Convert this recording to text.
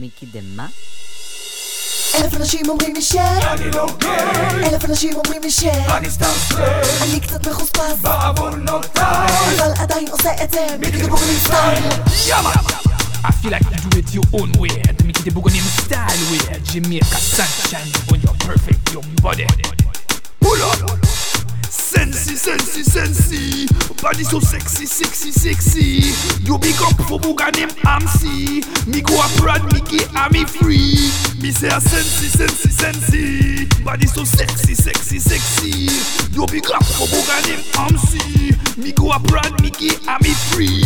מיקי דמה? אלף אנשים אומרים לי ש... אני לא גיי אלף אנשים אומרים לי ש... אני סתם סטייל אני קצת מחוספס. בעוונותיי אבל עדיין עושה את זה. מיקי דבוגנים סטייל יאמה! I feel like you do it your own way. The Mickey the Booganim style way. Jamaica sunshine on your perfect young body. Pull up! Sensi, sensi, sensi. Body so sexy, sexy, sexy. You big up for Booganim MC Me go abroad, me get me free. Me say a sensi, sensi, sensi. Body so sexy, sexy, sexy. You big up for Booganim MC Me go abroad, me get me free